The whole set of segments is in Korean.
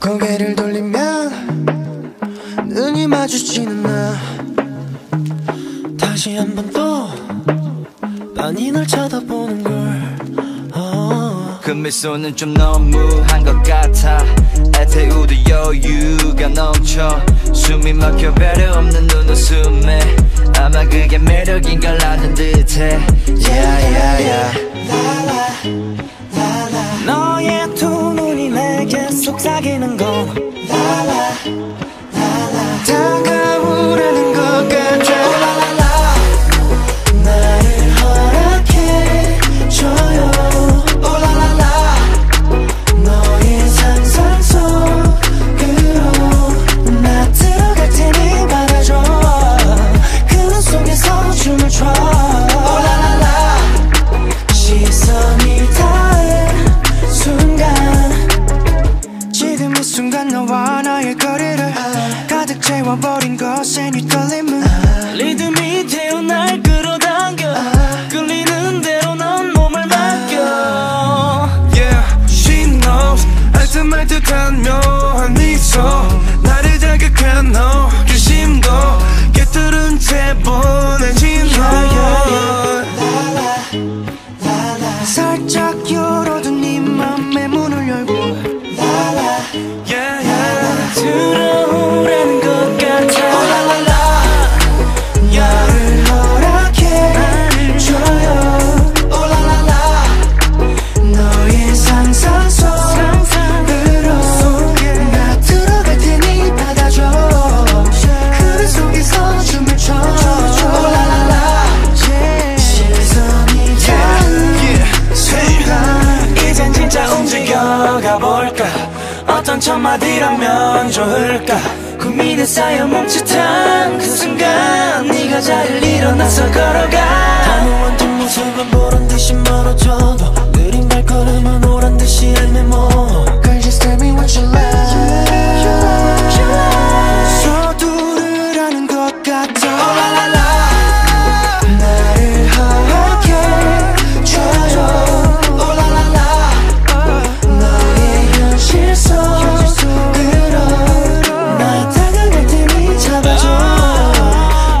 고개를 돌리면 눈이 마주치는 나 다시 한 번또 빤히 널 쳐다보는 걸 어. 그 미소는 좀 너무한 것 같아. 애태우도 여유가 넘쳐. 숨이 막혀 배려 없는 눈웃음에 아마 그게 매력인 걸 아는 듯해. Yeah, yeah, yeah. 너의 두 눈이 내게 속삭이는 건 다가오라 순간 너와 나의 거리를 가득 채워버린 것에 네 떨림은 움직여 가볼까? 어떤 첫 마디라면 좋을까? 고민에 쌓여 멈칫한 그 순간 네가 자리를 일어나서 걸어가. 단호한 뒷 모습은 보란 듯이 멀어져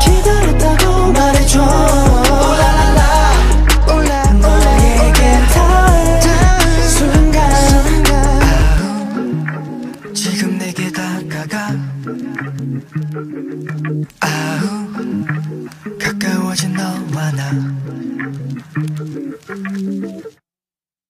기다렸다고 말해줘. 지금 내게 다가가. 아우. 가까워진 너와 나